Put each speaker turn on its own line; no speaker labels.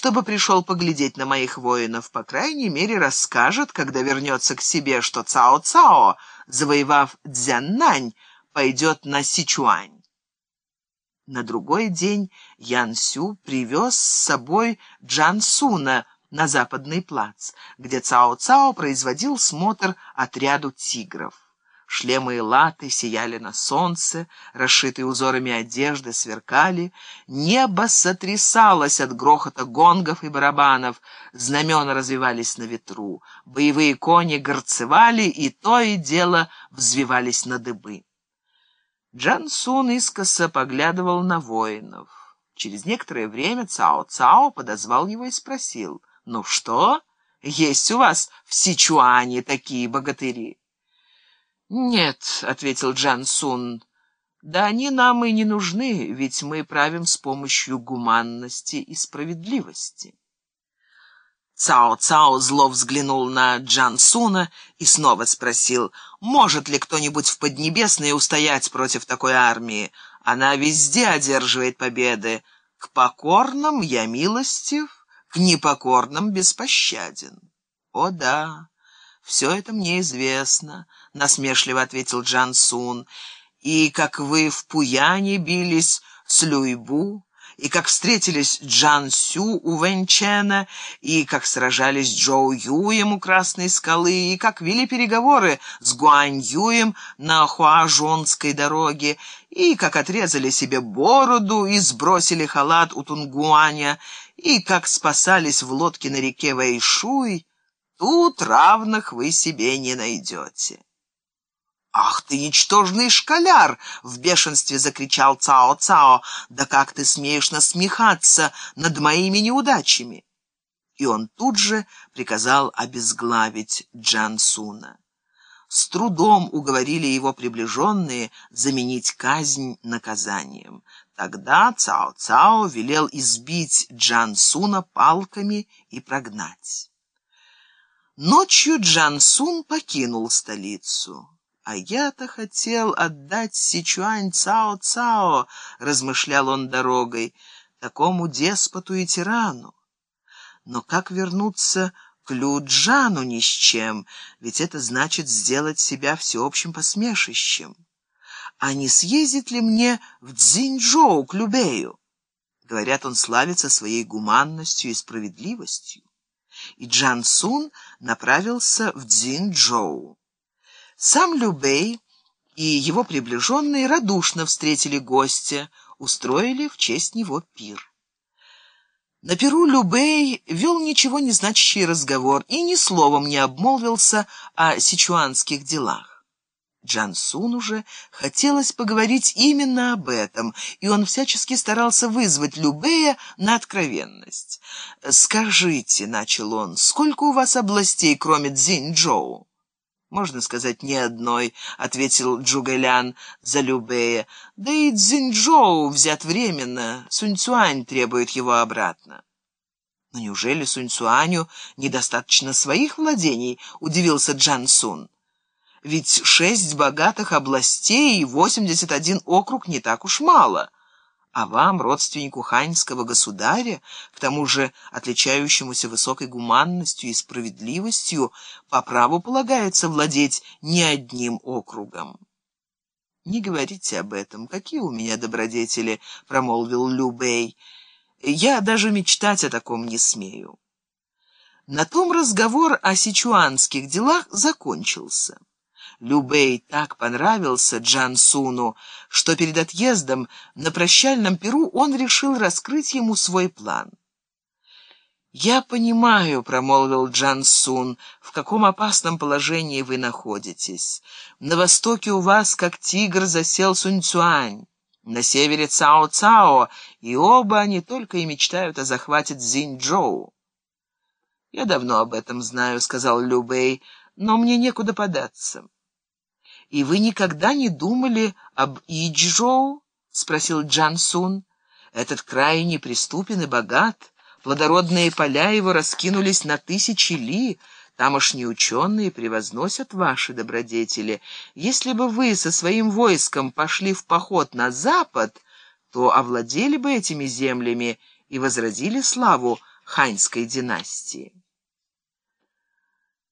чтобы пришел поглядеть на моих воинов. По крайней мере, расскажет, когда вернется к себе, что Цао-Цао, завоевав Дзяннань, пойдет на Сичуань. На другой день Ян Сю привез с собой Джан Суна на западный плац, где Цао-Цао производил смотр отряду тигров. Шлемы и латы сияли на солнце, расшитые узорами одежды сверкали, небо сотрясалось от грохота гонгов и барабанов, знамена развивались на ветру, боевые кони горцевали и то и дело взвивались на дыбы. Джан Сун искоса поглядывал на воинов. Через некоторое время Цао-Цао подозвал его и спросил, «Ну что, есть у вас в Сичуане такие богатыри?» «Нет», — ответил Джан Сун, — «да они нам и не нужны, ведь мы правим с помощью гуманности и справедливости». Цао-Цао зло взглянул на Джан Суна и снова спросил, может ли кто-нибудь в Поднебесной устоять против такой армии. Она везде одерживает победы. К покорным я милостив, к непокорным беспощаден. О да, все это мне известно. — насмешливо ответил Джан Сун. «И как вы в Пуяне бились с Люйбу, и как встретились Джан Сю у Вэньчена, и как сражались Джоу Юем у Красной скалы, и как вели переговоры с Гуань Юем на Хуажонской дороге, и как отрезали себе бороду и сбросили халат у Тунгуаня, и как спасались в лодке на реке Вэйшуй, тут равных вы себе не найдете». «Ах ты, ничтожный школяр!» — в бешенстве закричал Цао-Цао. «Да как ты смеешь насмехаться над моими неудачами?» И он тут же приказал обезглавить Джан Суна. С трудом уговорили его приближенные заменить казнь наказанием. Тогда Цао-Цао велел избить Джан Суна палками и прогнать. Ночью Джан Сун покинул столицу. «А я-то хотел отдать Сичуань Цао-Цао», — размышлял он дорогой, — «такому деспоту и тирану. Но как вернуться к Люджану ни с чем, ведь это значит сделать себя всеобщим посмешищем? А не съездит ли мне в Цзиньчжоу к Любею?» Говорят, он славится своей гуманностью и справедливостью. И Джан Сун направился в Цзиньчжоу. Сам Любей и его приближенные радушно встретили гостя, устроили в честь него пир. На пиру Любей вел ничего не значащий разговор и ни словом не обмолвился о сичуанских делах. Джансун уже хотелось поговорить именно об этом, и он всячески старался вызвать Любея на откровенность. «Скажите», — начал он, — «сколько у вас областей, кроме Цзиньчжоу?» «Можно сказать, ни одной», — ответил Джугэлян за Любея. «Да и Цзиньчжоу взят временно. Суньцюань требует его обратно». «Но неужели Суньцюаню недостаточно своих владений?» — удивился Джан Сун. «Ведь шесть богатых областей и восемьдесят один округ не так уж мало» а вам, родственнику ханьского государя, к тому же отличающемуся высокой гуманностью и справедливостью, по праву полагается владеть не одним округом. «Не говорите об этом. Какие у меня добродетели?» — промолвил Любей. «Я даже мечтать о таком не смею». На том разговор о сичуанских делах закончился. Любей так понравился Джан Суну, что перед отъездом на прощальном перу он решил раскрыть ему свой план. «Я понимаю», — промолвил Джан Сун, — «в каком опасном положении вы находитесь. На востоке у вас, как тигр, засел Сунь Цюань, на севере Цао Цао, и оба они только и мечтают о захвате Цзиньчжоу». «Я давно об этом знаю», — сказал Любэй, — «но мне некуда податься». «И вы никогда не думали об Иджоу?» — спросил Джан Сун. «Этот край неприступен и богат. Плодородные поля его раскинулись на тысячи ли. Тамошние ученые превозносят ваши добродетели. Если бы вы со своим войском пошли в поход на запад, то овладели бы этими землями и возродили славу ханьской династии.